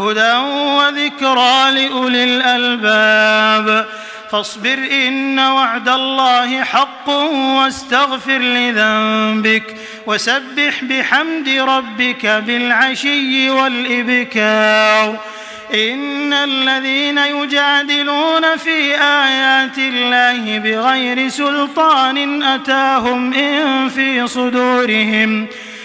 هدى وذكرى لأولي الألباب فاصبر إن وعد الله حق واستغفر لذنبك وسبح بحمد ربك بالعشي والإبكار إن الذين يجادلون في آيات الله بغير سلطان أتاهم إن في صدورهم ۖ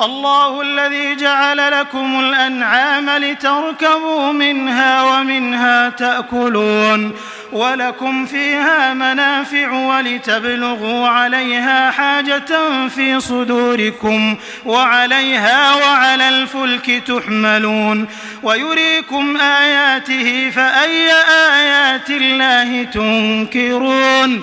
الله الذي جعل لكم الأنعام لتركبوا منها ومنها تأكلون ولكم فيها منافع ولتبلغوا عليها حاجة في صدوركم وعليها وعلى الفلك تحملون ويريكم آياته فأي آيات الله تنكرون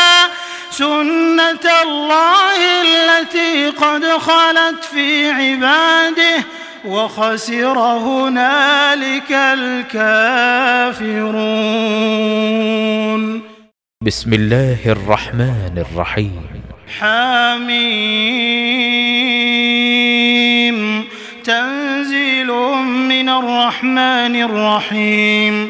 سنة الله التي قد خلت في عباده وخسر هنالك الكافرون. بسم الله الرحمن الرحيم حميم تنزيل من الرحمن الرحيم